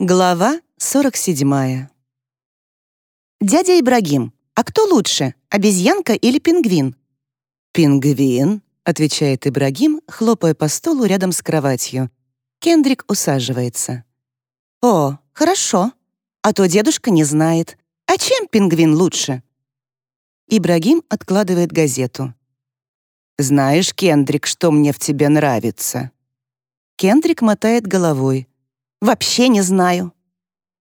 Глава 47. «Дядя Ибрагим, а кто лучше, обезьянка или пингвин?» «Пингвин», — отвечает Ибрагим, хлопая по столу рядом с кроватью. Кендрик усаживается. «О, хорошо. А то дедушка не знает. А чем пингвин лучше?» Ибрагим откладывает газету. «Знаешь, Кендрик, что мне в тебе нравится?» Кендрик мотает головой. Вообще не знаю.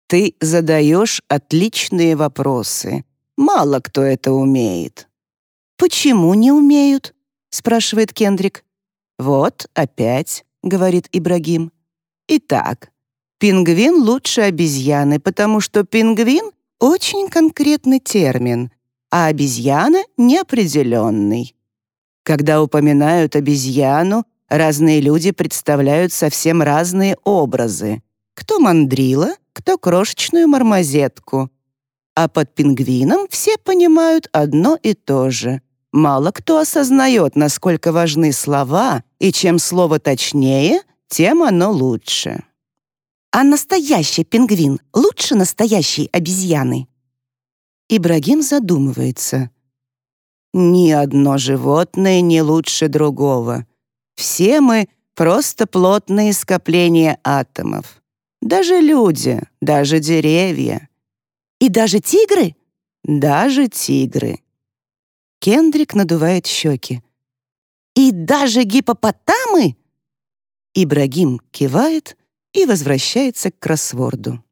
Ты задаешь отличные вопросы. Мало кто это умеет. Почему не умеют? спрашивает Кендрик. Вот опять, говорит Ибрагим. Итак, пингвин лучше обезьяны, потому что пингвин очень конкретный термин, а обезьяна неопределенный. Когда упоминают обезьяну, разные люди представляют совсем разные образы. Кто мандрила, кто крошечную мармозетку. А под пингвином все понимают одно и то же. Мало кто осознает, насколько важны слова, и чем слово точнее, тем оно лучше. А настоящий пингвин лучше настоящей обезьяны? Ибрагим задумывается. Ни одно животное не лучше другого. Все мы — просто плотные скопления атомов. Даже люди, даже деревья. И даже тигры? Даже тигры. Кендрик надувает щеки. И даже гипопотамы? Ибрагим кивает и возвращается к кроссворду.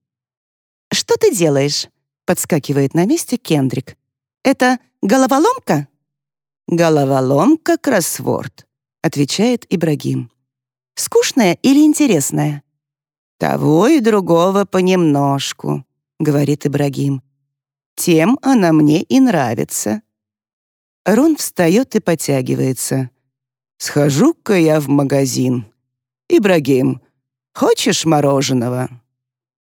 «Что ты делаешь?» — подскакивает на месте Кендрик. «Это головоломка?» «Головоломка-кроссворд», — отвечает Ибрагим. «Скучная или интересная?» «Того и другого понемножку», — говорит Ибрагим. «Тем она мне и нравится». Рон встает и потягивается. «Схожу-ка я в магазин. Ибрагим, хочешь мороженого?»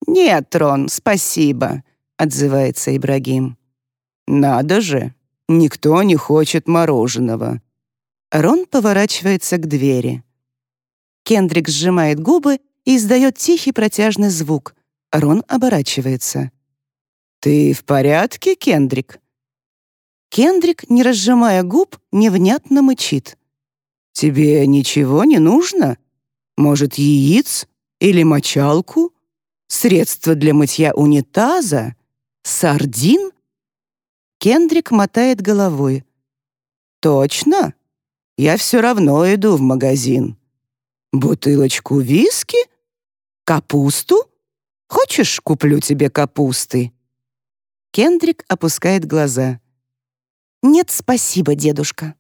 «Нет, Рон, спасибо», — отзывается Ибрагим. «Надо же, никто не хочет мороженого». Рон поворачивается к двери. Кендрик сжимает губы и издает тихий протяжный звук. Рон оборачивается. «Ты в порядке, Кендрик?» Кендрик, не разжимая губ, невнятно мычит. «Тебе ничего не нужно? Может, яиц или мочалку? Средство для мытья унитаза? Сардин?» Кендрик мотает головой. «Точно? Я все равно иду в магазин. Бутылочку виски?» «Капусту? Хочешь, куплю тебе капусты?» Кендрик опускает глаза. «Нет, спасибо, дедушка».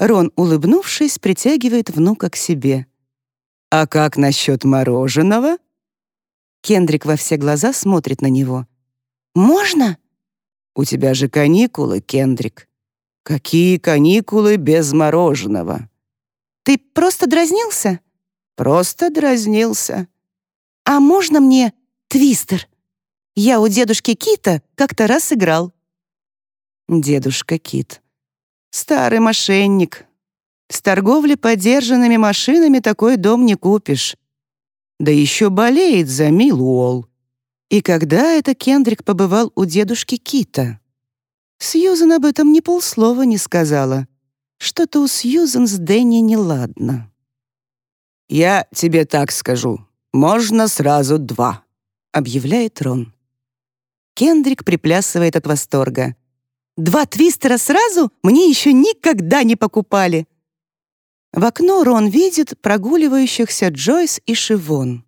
Рон, улыбнувшись, притягивает внука к себе. «А как насчет мороженого?» Кендрик во все глаза смотрит на него. «Можно?» «У тебя же каникулы, Кендрик. Какие каникулы без мороженого?» «Ты просто дразнился?» «Просто дразнился. «А можно мне твистер? Я у дедушки Кита как-то раз играл». Дедушка Кит. Старый мошенник. С торговли подержанными машинами такой дом не купишь. Да еще болеет за Милуол. И когда это Кендрик побывал у дедушки Кита? Сьюзен об этом ни полслова не сказала. Что-то у Сьюзен с Дэнни неладно. «Я тебе так скажу. «Можно сразу два», — объявляет Рон. Кендрик приплясывает от восторга. «Два твистера сразу мне еще никогда не покупали!» В окно Рон видит прогуливающихся Джойс и Шивон.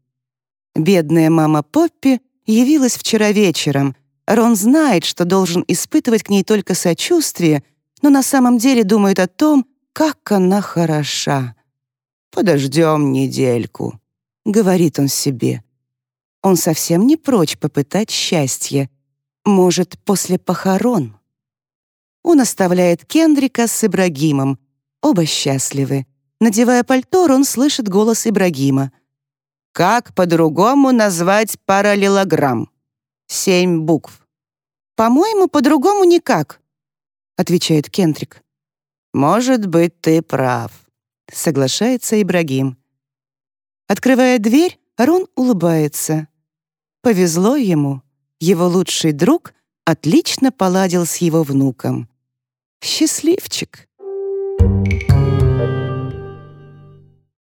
Бедная мама Поппи явилась вчера вечером. Рон знает, что должен испытывать к ней только сочувствие, но на самом деле думает о том, как она хороша. «Подождем недельку», говорит он себе. Он совсем не прочь попытать счастье. Может, после похорон. Он оставляет Кендрика с Ибрагимом. Оба счастливы. Надевая пальто, он слышит голос Ибрагима. «Как по-другому назвать параллелограмм? Семь букв». «По-моему, по-другому никак», — отвечает Кендрик. «Может быть, ты прав», — соглашается Ибрагим. Открывая дверь, Рон улыбается. Повезло ему. Его лучший друг отлично поладил с его внуком. Счастливчик. Thank you.